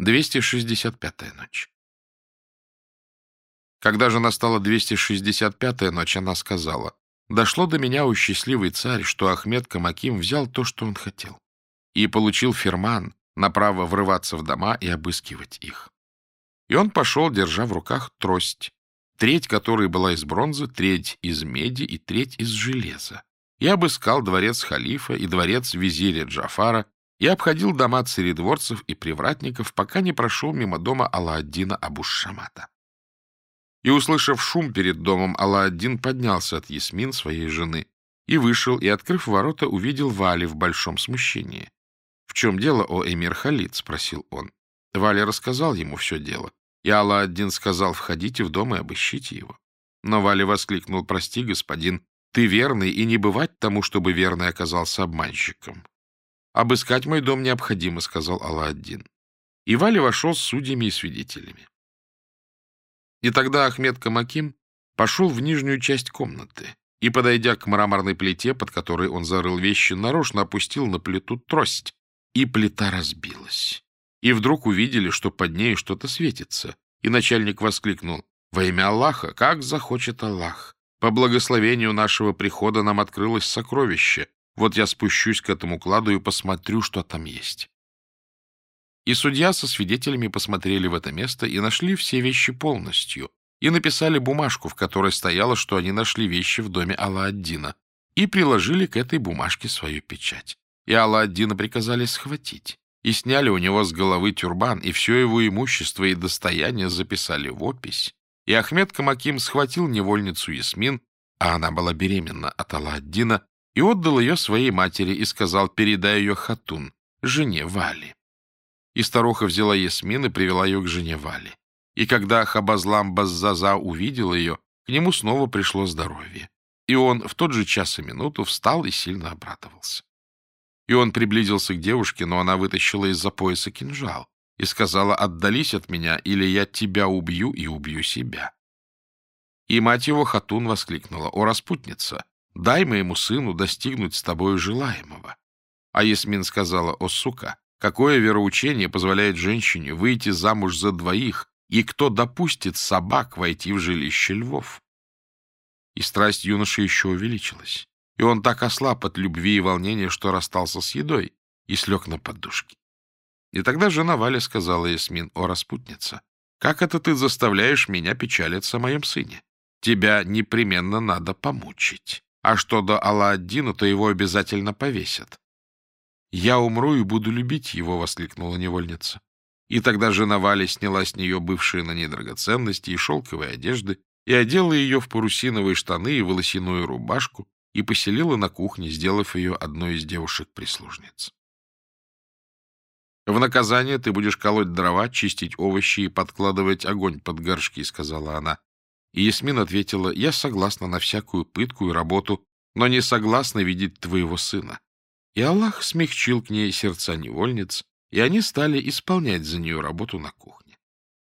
265-я ночь. Когда же настала 265-я ночь, она сказала, «Дошло до меня, у счастливый царь, что Ахмед Камаким взял то, что он хотел, и получил ферман на право врываться в дома и обыскивать их. И он пошел, держа в руках трость, треть которой была из бронзы, треть из меди и треть из железа. И обыскал дворец халифа и дворец визиря Джафара, и обходил дома царедворцев и привратников, пока не прошел мимо дома Алла-Аддина Абуш-Шамата. И, услышав шум перед домом, Алла-Аддин поднялся от Ясмин, своей жены, и вышел, и, открыв ворота, увидел Вали в большом смущении. — В чем дело, о эмир Халид? — спросил он. Валя рассказал ему все дело, и Алла-Аддин сказал, входите в дом и обыщите его. Но Валя воскликнул, прости, господин, ты верный, и не бывать тому, чтобы верный оказался обманщиком. «Обыскать мой дом необходимо», — сказал Алла-Аддин. И Валя вошел с судьями и свидетелями. И тогда Ахмед Камаким пошел в нижнюю часть комнаты и, подойдя к мраморной плите, под которой он зарыл вещи, нарочно опустил на плиту трость, и плита разбилась. И вдруг увидели, что под ней что-то светится, и начальник воскликнул «Во имя Аллаха, как захочет Аллах! По благословению нашего прихода нам открылось сокровище, вот я спущусь к этому кладу и посмотрю, что там есть. И судья со свидетелями посмотрели в это место и нашли все вещи полностью, и написали бумажку, в которой стояло, что они нашли вещи в доме Алла-Аддина, и приложили к этой бумажке свою печать. И Алла-Аддина приказали схватить, и сняли у него с головы тюрбан, и все его имущество и достояние записали в опись. И Ахмед Камаким схватил невольницу Ясмин, а она была беременна от Алла-Аддина, и отдал ее своей матери и сказал, передай ее Хатун, жене Вали. И старуха взяла Ясмин и привела ее к жене Вали. И когда Хабазлам Баззаза увидел ее, к нему снова пришло здоровье. И он в тот же час и минуту встал и сильно обрадовался. И он приблизился к девушке, но она вытащила из-за пояса кинжал и сказала, «Отдались от меня, или я тебя убью и убью себя». И мать его Хатун воскликнула, «О, распутница, Дай моему сыну достигнуть с тобою желаемого. А Ясмин сказала, о, сука, какое вероучение позволяет женщине выйти замуж за двоих, и кто допустит собак войти в жилище львов? И страсть юноши еще увеличилась, и он так ослаб от любви и волнения, что расстался с едой и слег на подушке. И тогда жена Валя сказала Ясмин, о, распутница, как это ты заставляешь меня печалиться о моем сыне? Тебя непременно надо помучить. А что до Алла-Аддина, то его обязательно повесят. «Я умру и буду любить его», — воскликнула невольница. И тогда жена Вали сняла с нее бывшие на ней драгоценности и шелковые одежды и одела ее в парусиновые штаны и волосяную рубашку и поселила на кухне, сделав ее одной из девушек-прислужниц. «В наказание ты будешь колоть дрова, чистить овощи и подкладывать огонь под горшки», — сказала она. И Ясмин ответила, «Я согласна на всякую пытку и работу, но не согласна видеть твоего сына». И Аллах смягчил к ней сердца невольниц, и они стали исполнять за нее работу на кухне.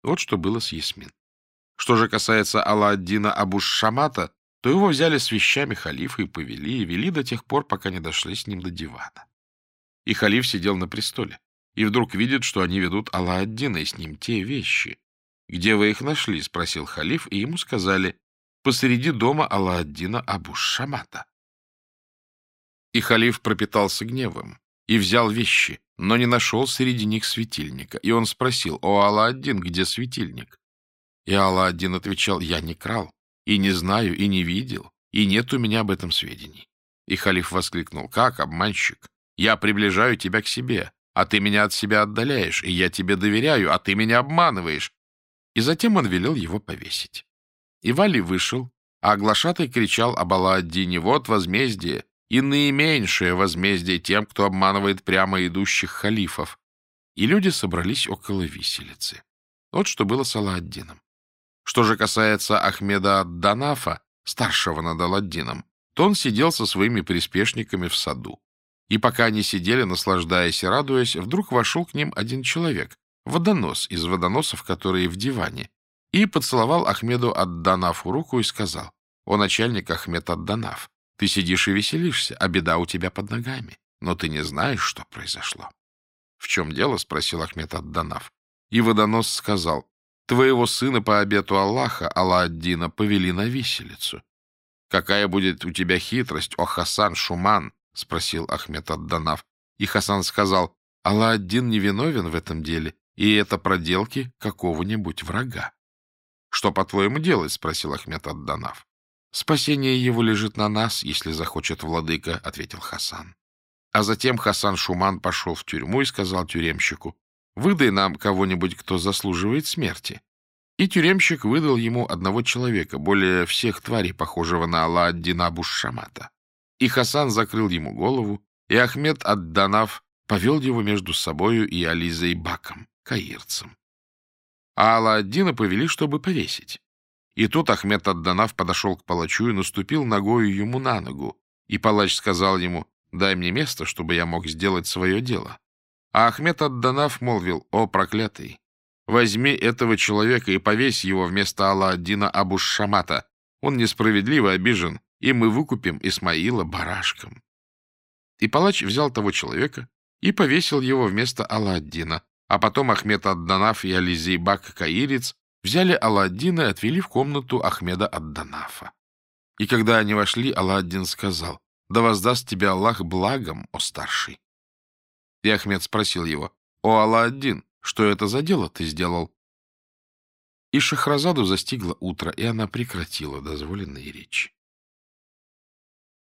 Вот что было с Ясмин. Что же касается Алла-Аддина Абуш-Шамата, то его взяли с вещами халифа и повели, и вели до тех пор, пока не дошли с ним до дивана. И халиф сидел на престоле, и вдруг видит, что они ведут Алла-Аддина, и с ним те вещи, «Где вы их нашли?» — спросил халиф, и ему сказали, «Посреди дома Алла-Аддина Абуш-Шамата». И халиф пропитался гневом и взял вещи, но не нашел среди них светильника. И он спросил, «О, Алла-Аддин, где светильник?» И Алла-Аддин отвечал, «Я не крал, и не знаю, и не видел, и нет у меня об этом сведений». И халиф воскликнул, «Как, обманщик? Я приближаю тебя к себе, а ты меня от себя отдаляешь, и я тебе доверяю, а ты меня обманываешь и затем он велел его повесить. И Вали вышел, а оглашатай кричал об Алладдине «Вот возмездие, и наименьшее возмездие тем, кто обманывает прямо идущих халифов». И люди собрались около виселицы. Вот что было с Алладдином. Что же касается Ахмеда Ад-Данафа, старшего над Алладдином, то он сидел со своими приспешниками в саду. И пока они сидели, наслаждаясь и радуясь, вдруг вошел к ним один человек, водонос из водоносов, которые в диване, и поцеловал Ахмеду Адданафу руку и сказал, «О, начальник Ахмед Адданаф, ты сидишь и веселишься, а беда у тебя под ногами, но ты не знаешь, что произошло». «В чем дело?» — спросил Ахмед Адданаф. И водонос сказал, «Твоего сына по обету Аллаха, Алла-Аддина, повели на виселицу». «Какая будет у тебя хитрость, о Хасан Шуман?» — спросил Ахмед Адданав. И Хасан сказал, «Алла-Аддин не виновен в этом деле, и это проделки какого-нибудь врага». «Что, по-твоему, делать?» — спросил Ахмед Адданав. «Спасение его лежит на нас, если захочет владыка», — ответил Хасан. А затем Хасан Шуман пошел в тюрьму и сказал тюремщику, «Выдай нам кого-нибудь, кто заслуживает смерти». И тюремщик выдал ему одного человека, более всех тварей, похожего на Алла-ад-Дина Бушшамата. И Хасан закрыл ему голову, и Ахмед Ад-Данав повел его между собою и Ализой Баком, каирцем. А Алла-ад-Дина повели, чтобы повесить. И тут Ахмед Ад-Данав подошел к палачу и наступил ногою ему на ногу, и палач сказал ему, «Дай мне место, чтобы я мог сделать свое дело». А Ахмед Ад-Данав молвил, «О, проклятый! Возьми этого человека и повесь его вместо Алла-Аддина Абуш-Шамата. Он несправедливо обижен, и мы выкупим Исмаила барашком». И палач взял того человека и повесил его вместо Алла-Аддина, а потом Ахмед Адданаф и Ализей Бак Каирец взяли Алладдина и отвели в комнату Ахмеда Адданафа. И когда они вошли, Алладдин сказал, «Да воздаст тебе Аллах благом, о старший». И Ахмед спросил его, «О Алладдин, что это за дело ты сделал?» И Шахразаду застигло утро, и она прекратила дозволенные речи.